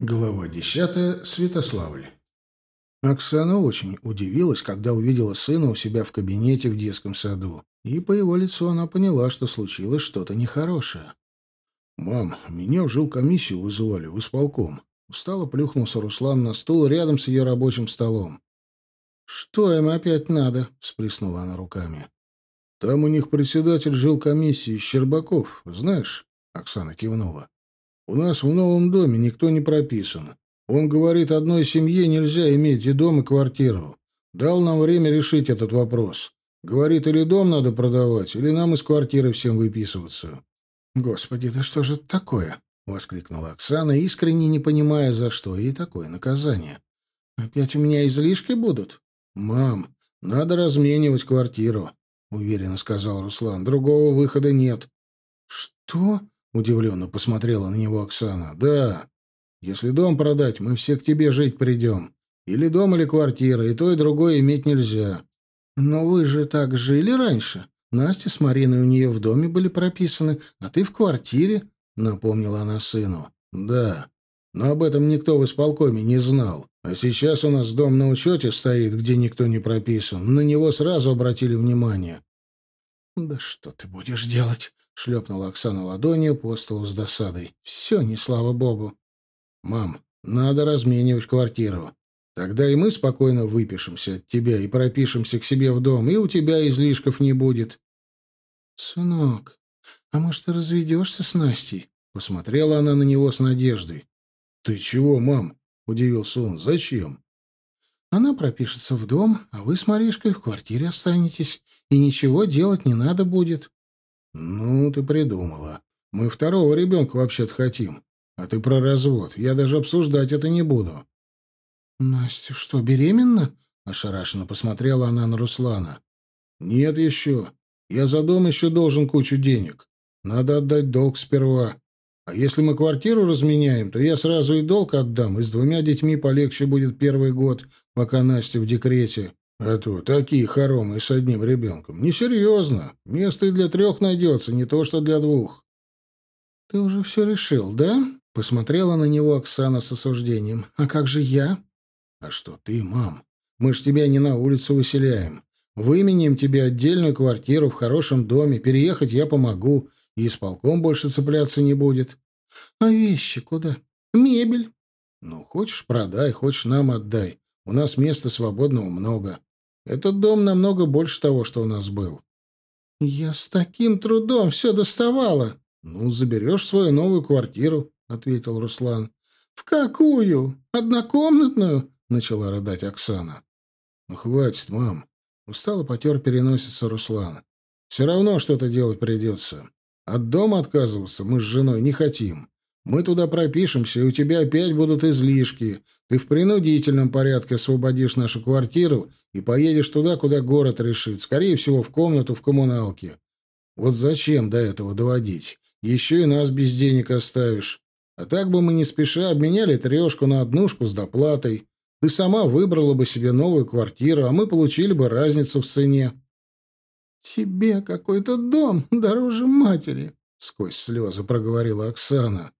Глава десятая. Святославль. Оксана очень удивилась, когда увидела сына у себя в кабинете в детском саду, и по его лицу она поняла, что случилось что-то нехорошее. «Мам, меня в жилкомиссию вызывали, в исполком». Устало плюхнулся Руслан на стул рядом с ее рабочим столом. «Что им опять надо?» — всплеснула она руками. «Там у них председатель жилкомиссии Щербаков, знаешь?» — Оксана кивнула. У нас в новом доме никто не прописан. Он говорит, одной семье нельзя иметь и дом, и квартиру. Дал нам время решить этот вопрос. Говорит, или дом надо продавать, или нам из квартиры всем выписываться. «Господи, да что же это такое?» — воскликнула Оксана, искренне не понимая, за что ей такое наказание. «Опять у меня излишки будут?» «Мам, надо разменивать квартиру», — уверенно сказал Руслан. «Другого выхода нет». «Что?» Удивленно посмотрела на него Оксана. «Да. Если дом продать, мы все к тебе жить придем. Или дом, или квартира, и то, и другое иметь нельзя». «Но вы же так жили раньше. Настя с Мариной у нее в доме были прописаны, а ты в квартире», — напомнила она сыну. «Да. Но об этом никто в исполкоме не знал. А сейчас у нас дом на учете стоит, где никто не прописан. На него сразу обратили внимание». «Да что ты будешь делать?» Шлепнула Оксана ладонью по столу с досадой. Все, не слава богу. Мам, надо разменивать квартиру. Тогда и мы спокойно выпишемся от тебя и пропишемся к себе в дом, и у тебя излишков не будет. Сынок, а может, ты разведешься с Настей? Посмотрела она на него с надеждой. Ты чего, мам? Удивился он. Зачем? Она пропишется в дом, а вы с Маришкой в квартире останетесь, и ничего делать не надо будет. «Ну, ты придумала. Мы второго ребенка вообще-то хотим. А ты про развод. Я даже обсуждать это не буду». «Настя что, беременна?» — ошарашенно посмотрела она на Руслана. «Нет еще. Я за дом еще должен кучу денег. Надо отдать долг сперва. А если мы квартиру разменяем, то я сразу и долг отдам, и с двумя детьми полегче будет первый год, пока Настя в декрете. А то такие хоромы с одним ребенком. Несерьезно. Место и для трех найдется, не то что для двух. — Ты уже все решил, да? — посмотрела на него Оксана с осуждением. — А как же я? — А что ты, мам? Мы ж тебя не на улицу выселяем. Выменим тебе отдельную квартиру в хорошем доме. Переехать я помогу. И исполком больше цепляться не будет. — А вещи куда? Мебель. — Ну, хочешь, продай, хочешь, нам отдай. У нас места свободного много. Этот дом намного больше того, что у нас был. Я с таким трудом все доставала. Ну, заберешь свою новую квартиру, ответил Руслан. В какую? Однокомнатную? начала рыдать Оксана. Ну, хватит, мам. Устало потер переносится Руслан. Все равно что-то делать придется. От дома отказываться мы с женой не хотим. Мы туда пропишемся, и у тебя опять будут излишки. Ты в принудительном порядке освободишь нашу квартиру и поедешь туда, куда город решит. Скорее всего, в комнату в коммуналке. Вот зачем до этого доводить? Еще и нас без денег оставишь. А так бы мы не спеша обменяли трешку на однушку с доплатой. Ты сама выбрала бы себе новую квартиру, а мы получили бы разницу в цене. «Тебе какой-то дом дороже матери», — сквозь слезы проговорила Оксана.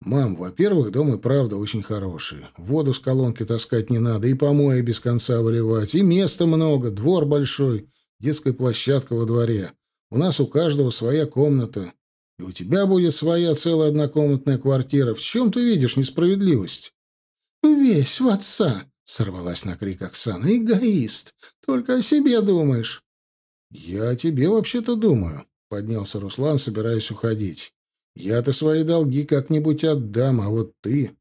«Мам, во-первых, дом и правда очень хороший. Воду с колонки таскать не надо, и помои без конца выливать, и места много, двор большой, детская площадка во дворе. У нас у каждого своя комната. И у тебя будет своя целая однокомнатная квартира. В чем ты видишь несправедливость?» «Весь в отца!» — сорвалась на крик Оксана. «Эгоист! Только о себе думаешь!» «Я о тебе вообще-то думаю», — поднялся Руслан, собираясь уходить. Я-то свои долги как-нибудь отдам, а вот ты...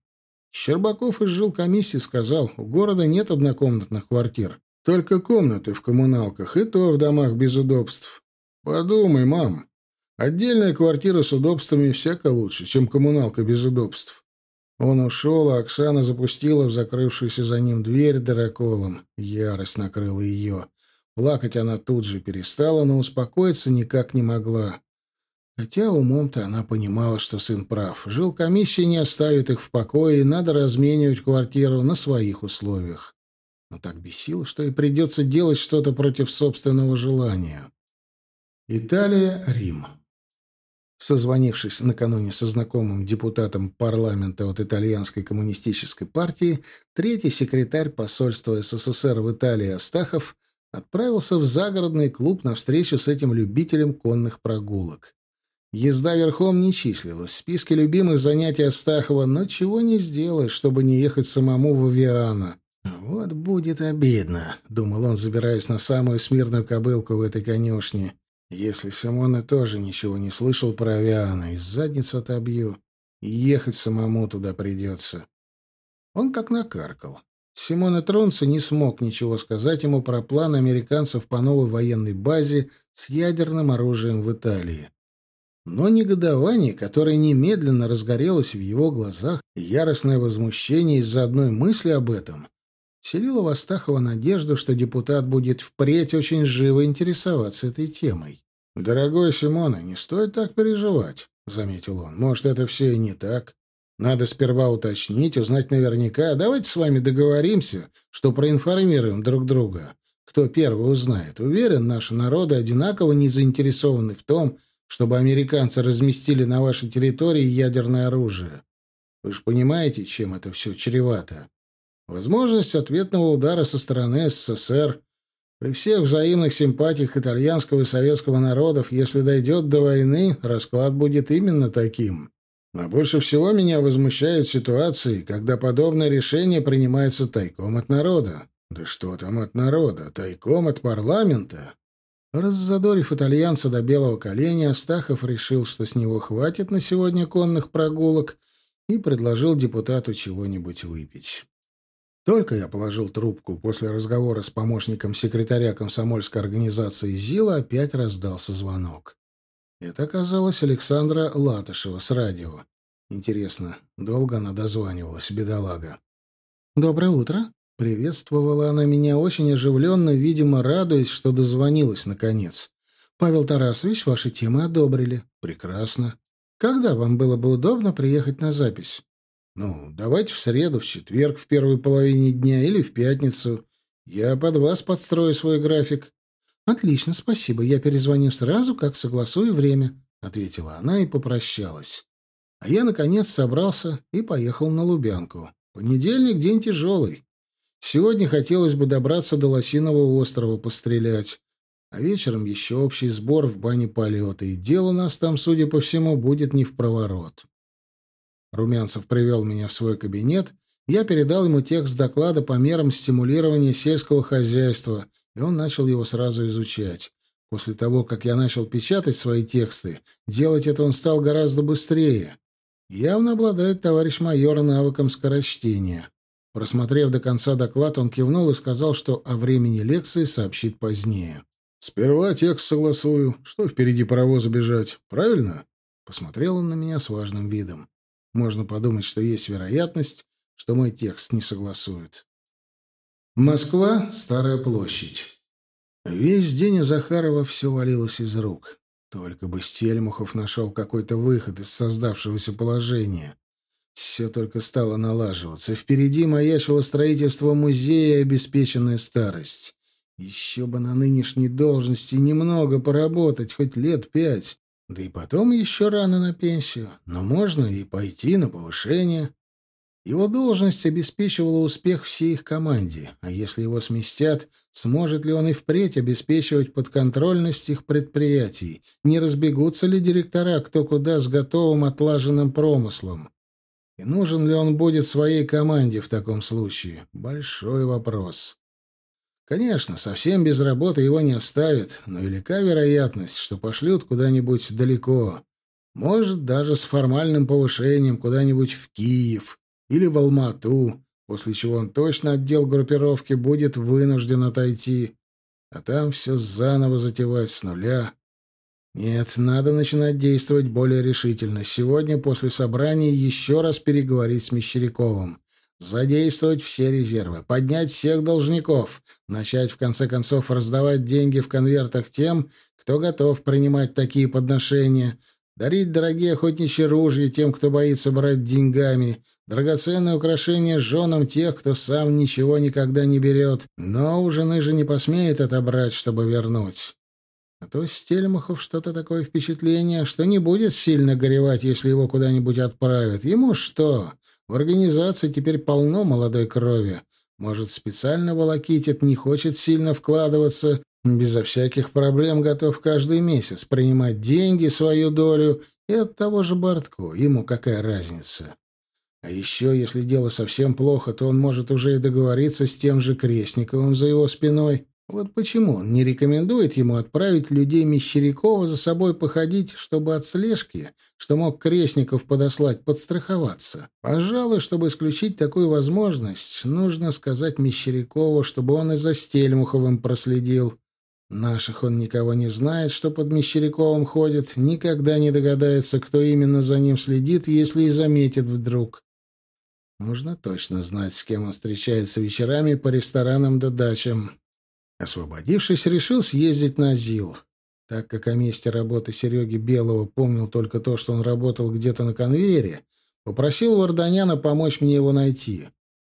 Щербаков из жилкомиссии сказал, у города нет однокомнатных квартир, только комнаты в коммуналках, и то в домах без удобств. Подумай, мам, отдельная квартира с удобствами всяко лучше, чем коммуналка без удобств. Он ушел, а Оксана запустила в закрывшуюся за ним дверь дыроколом. Ярость накрыла ее. Плакать она тут же перестала, но успокоиться никак не могла. Хотя умом-то она понимала, что сын прав. Жил комиссия не оставит их в покое, и надо разменивать квартиру на своих условиях. Но так бесило, что и придется делать что-то против собственного желания. Италия, Рим. Созвонившись накануне со знакомым депутатом парламента от итальянской коммунистической партии, третий секретарь посольства СССР в Италии Астахов отправился в загородный клуб на встречу с этим любителем конных прогулок. Езда верхом не числилась в списке любимых занятий Астахова, но чего не сделаешь, чтобы не ехать самому в Авиано. «Вот будет обидно», — думал он, забираясь на самую смирную кобылку в этой конюшне. «Если Симона тоже ничего не слышал про Авиано, и задницу отобью, и ехать самому туда придется». Он как накаркал. Симона Тронца не смог ничего сказать ему про план американцев по новой военной базе с ядерным оружием в Италии. Но негодование, которое немедленно разгорелось в его глазах, и яростное возмущение из-за одной мысли об этом, селило в Астахова надежду, что депутат будет впредь очень живо интересоваться этой темой. «Дорогой Симона, не стоит так переживать», — заметил он. «Может, это все и не так. Надо сперва уточнить, узнать наверняка. Давайте с вами договоримся, что проинформируем друг друга. Кто первый узнает. Уверен, наши народы одинаково не заинтересованы в том, чтобы американцы разместили на вашей территории ядерное оружие. Вы же понимаете, чем это все чревато? Возможность ответного удара со стороны СССР при всех взаимных симпатиях итальянского и советского народов, если дойдет до войны, расклад будет именно таким. А больше всего меня возмущают ситуации, когда подобное решение принимается тайком от народа. Да что там от народа, тайком от парламента. Раззадорив итальянца до белого коленя, Астахов решил, что с него хватит на сегодня конных прогулок, и предложил депутату чего-нибудь выпить. Только я положил трубку после разговора с помощником секретаря комсомольской организации «ЗИЛа», опять раздался звонок. Это оказалась Александра Латышева с радио. Интересно, долго она дозванивалась, бедолага? «Доброе утро», Приветствовала она меня очень оживленно, видимо, радуясь, что дозвонилась наконец. «Павел Тарасович, ваши темы одобрили. Прекрасно. Когда вам было бы удобно приехать на запись?» «Ну, давайте в среду, в четверг, в первой половине дня или в пятницу. Я под вас подстрою свой график». «Отлично, спасибо. Я перезвоню сразу, как согласую время», — ответила она и попрощалась. А я, наконец, собрался и поехал на Лубянку. Понедельник — день тяжелый. Сегодня хотелось бы добраться до Лосиного острова пострелять, а вечером еще общий сбор в бане полета, и дело у нас там, судя по всему, будет не в проворот. Румянцев привел меня в свой кабинет, я передал ему текст доклада по мерам стимулирования сельского хозяйства, и он начал его сразу изучать. После того, как я начал печатать свои тексты, делать это он стал гораздо быстрее. Явно обладает товарищ майор навыком скорочтения. Просмотрев до конца доклад, он кивнул и сказал, что о времени лекции сообщит позднее. «Сперва текст согласую. Что впереди паровоза бежать? Правильно?» Посмотрел он на меня с важным видом. Можно подумать, что есть вероятность, что мой текст не согласуют. Москва, Старая площадь. Весь день у Захарова все валилось из рук. Только бы Стельмухов нашел какой-то выход из создавшегося положения. Все только стало налаживаться. Впереди маячило строительство музея и обеспеченная старость. Еще бы на нынешней должности немного поработать, хоть лет пять. Да и потом еще рано на пенсию. Но можно и пойти на повышение. Его должность обеспечивала успех всей их команде, а если его сместят, сможет ли он и впредь обеспечивать подконтрольность их предприятий? Не разбегутся ли директора кто куда с готовым отлаженным промыслом? И нужен ли он будет своей команде в таком случае? Большой вопрос. Конечно, совсем без работы его не оставят, но велика вероятность, что пошлют куда-нибудь далеко. Может, даже с формальным повышением куда-нибудь в Киев или в Алмату, после чего он точно отдел группировки будет вынужден отойти, а там все заново затевать с нуля. Нет, надо начинать действовать более решительно. Сегодня после собрания еще раз переговорить с Мещеряковым. Задействовать все резервы, поднять всех должников, начать в конце концов раздавать деньги в конвертах тем, кто готов принимать такие подношения, дарить дорогие охотничьи ружья тем, кто боится брать деньгами, драгоценные украшения женам тех, кто сам ничего никогда не берет, но у жены же не посмеет отобрать, чтобы вернуть. А то Стельмахов что-то такое впечатление, что не будет сильно горевать, если его куда-нибудь отправят. Ему что? В организации теперь полно молодой крови. Может, специально волокитит, не хочет сильно вкладываться, безо всяких проблем готов каждый месяц принимать деньги, свою долю, и от того же Бортко. Ему какая разница? А еще, если дело совсем плохо, то он может уже и договориться с тем же Крестниковым за его спиной. Вот почему он не рекомендует ему отправить людей Мещерякова за собой походить, чтобы от слежки, что мог Крестников подослать, подстраховаться. Пожалуй, чтобы исключить такую возможность, нужно сказать Мещерякову, чтобы он и за Стельмуховым проследил. Наших он никого не знает, что под Мещеряковым ходит, никогда не догадается, кто именно за ним следит, если и заметит вдруг. Нужно точно знать, с кем он встречается вечерами по ресторанам да дачам. Освободившись, решил съездить на ЗИЛ. Так как о месте работы Сереги Белого помнил только то, что он работал где-то на конвейере, попросил Варданяна помочь мне его найти.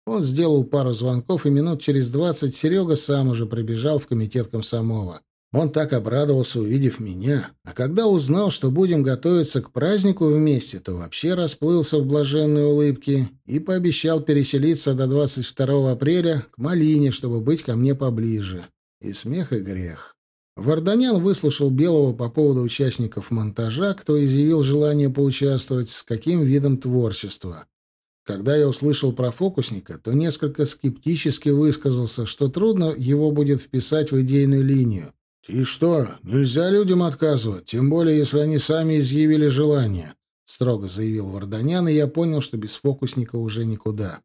Он сделал пару звонков, и минут через двадцать Серега сам уже прибежал в комитет комсомола. Он так обрадовался, увидев меня, а когда узнал, что будем готовиться к празднику вместе, то вообще расплылся в блаженной улыбке и пообещал переселиться до 22 апреля к Малине, чтобы быть ко мне поближе. И смех, и грех. Варданян выслушал Белого по поводу участников монтажа, кто изъявил желание поучаствовать, с каким видом творчества. Когда я услышал про фокусника, то несколько скептически высказался, что трудно его будет вписать в идейную линию. «И что, нельзя людям отказывать, тем более, если они сами изъявили желание», — строго заявил Варданян, и я понял, что без фокусника уже никуда.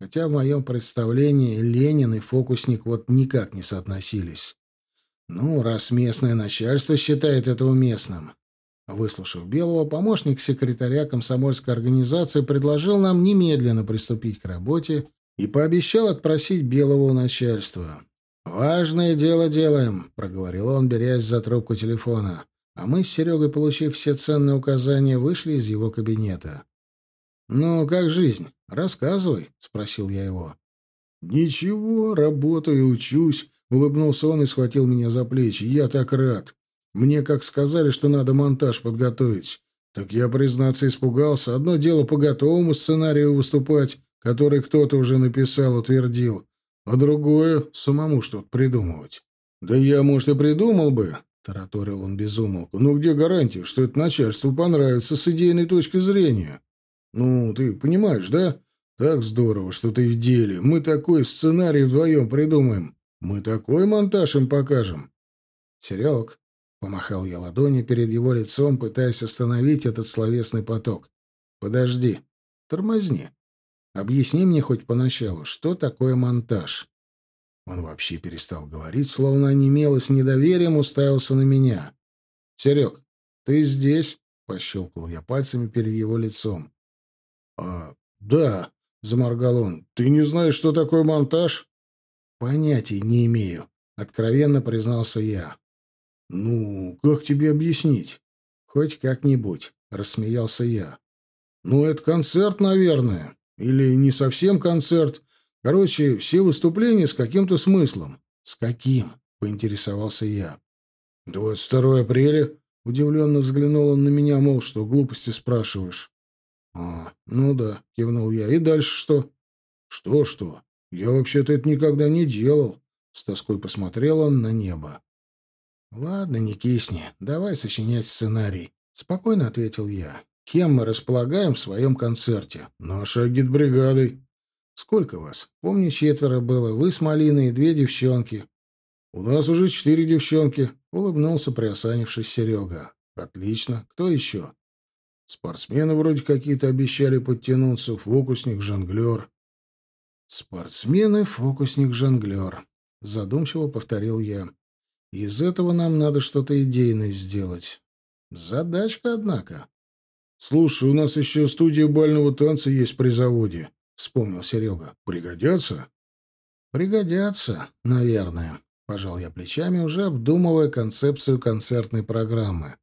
Хотя в моем представлении Ленин и фокусник вот никак не соотносились. Ну, раз местное начальство считает это уместным. Выслушав Белого, помощник секретаря комсомольской организации предложил нам немедленно приступить к работе и пообещал отпросить Белого у начальства. «Важное дело делаем», — проговорил он, берясь за трубку телефона. А мы с Серегой, получив все ценные указания, вышли из его кабинета. «Ну, как жизнь? Рассказывай», — спросил я его. «Ничего, работаю, учусь», — улыбнулся он и схватил меня за плечи. «Я так рад. Мне как сказали, что надо монтаж подготовить. Так я, признаться, испугался. Одно дело по готовому сценарию выступать, который кто-то уже написал, утвердил а другое — самому что-то придумывать. «Да я, может, и придумал бы», — тараторил он безумолку, «но где гарантия, что это начальству понравится с идейной точки зрения? Ну, ты понимаешь, да? Так здорово, что ты в деле. Мы такой сценарий вдвоем придумаем. Мы такой монтаж им покажем». «Серег», — помахал я ладони перед его лицом, пытаясь остановить этот словесный поток. «Подожди, тормозни». Объясни мне хоть поначалу, что такое монтаж?» Он вообще перестал говорить, словно онемел и с недоверием уставился на меня. «Серег, ты здесь?» — пощелкал я пальцами перед его лицом. «А, да», — заморгал он. «Ты не знаешь, что такое монтаж?» «Понятия не имею», — откровенно признался я. «Ну, как тебе объяснить?» «Хоть как-нибудь», — рассмеялся я. «Ну, это концерт, наверное. Или не совсем концерт. Короче, все выступления с каким-то смыслом. С каким? Поинтересовался я. 22 апреля. Удивленно взглянул он на меня, мол, что глупости спрашиваешь. А, ну да, кивнул я. И дальше что? Что-что? Я вообще-то это никогда не делал. С тоской посмотрел он на небо. Ладно, не кисни. Давай сочинять сценарий. Спокойно ответил я. Кем мы располагаем в своем концерте? Нашей агитбригадой. Сколько вас? Помню, четверо было. Вы с Малиной и две девчонки. У нас уже четыре девчонки. Улыбнулся, приосанившись Серега. Отлично. Кто еще? Спортсмены вроде какие-то обещали подтянуться. Фокусник, жонглер. Спортсмены, фокусник, жонглер. Задумчиво повторил я. Из этого нам надо что-то идейное сделать. Задачка, однако. «Слушай, у нас еще студия бального танца есть при заводе», — вспомнил Серега. «Пригодятся?» «Пригодятся, наверное», — пожал я плечами, уже обдумывая концепцию концертной программы.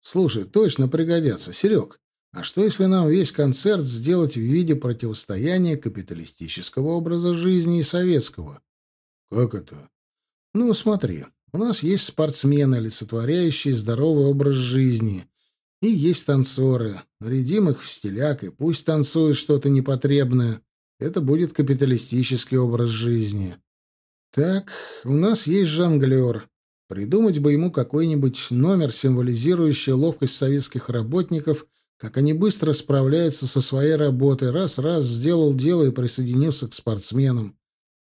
«Слушай, точно пригодятся. Серег, а что, если нам весь концерт сделать в виде противостояния капиталистического образа жизни и советского?» «Как это?» «Ну, смотри, У нас есть спортсмены, олицетворяющие здоровый образ жизни. И есть танцоры. Нарядим их в стиляк, и пусть танцуют что-то непотребное. Это будет капиталистический образ жизни. Так, у нас есть жонглер. Придумать бы ему какой-нибудь номер, символизирующий ловкость советских работников, как они быстро справляются со своей работой. Раз-раз сделал дело и присоединился к спортсменам.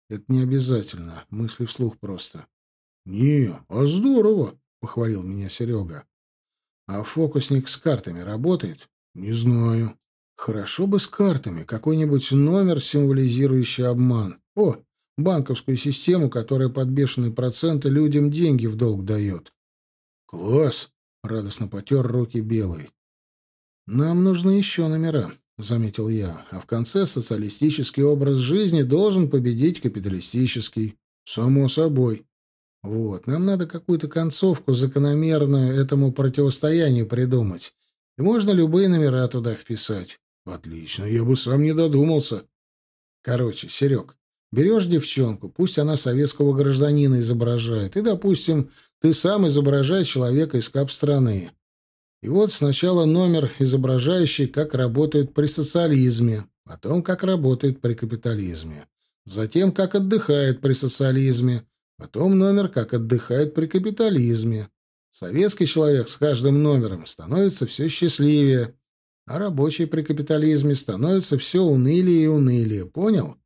Это не обязательно. Мысли вслух просто. — Не, а здорово, — похвалил меня Серега. — А фокусник с картами работает? — Не знаю. Хорошо бы с картами. Какой-нибудь номер, символизирующий обман. О, банковскую систему, которая под бешеные проценты людям деньги в долг дает. «Класс!» — радостно потер руки Белый. «Нам нужны еще номера», — заметил я. «А в конце социалистический образ жизни должен победить капиталистический. Само собой. Вот, нам надо какую-то концовку закономерную этому противостоянию придумать. И можно любые номера туда вписать». «Отлично, я бы сам не додумался». «Короче, Серег, Берешь девчонку, пусть она советского гражданина изображает, и, допустим, ты сам изображаешь человека из кап-страны. И вот сначала номер, изображающий, как работают при социализме, потом, как работают при капитализме, затем, как отдыхает при социализме, потом номер, как отдыхает при капитализме. Советский человек с каждым номером становится все счастливее, а рабочий при капитализме становится все унылее и унылее. Понял?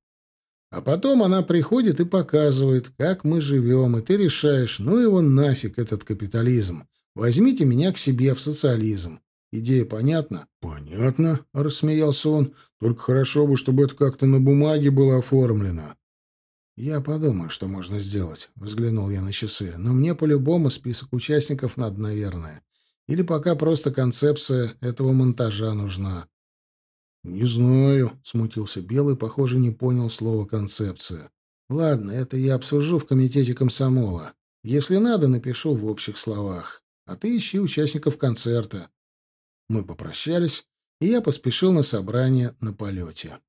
А потом она приходит и показывает, как мы живем, и ты решаешь, ну его нафиг, этот капитализм. Возьмите меня к себе в социализм. Идея понятна? — Понятно, — рассмеялся он. — Только хорошо бы, чтобы это как-то на бумаге было оформлено. — Я подумаю, что можно сделать, — взглянул я на часы. — Но мне по-любому список участников надо, наверное. Или пока просто концепция этого монтажа нужна. «Не знаю», — смутился Белый, похоже, не понял слова «концепция». «Ладно, это я обсужу в комитете комсомола. Если надо, напишу в общих словах. А ты ищи участников концерта». Мы попрощались, и я поспешил на собрание на полете.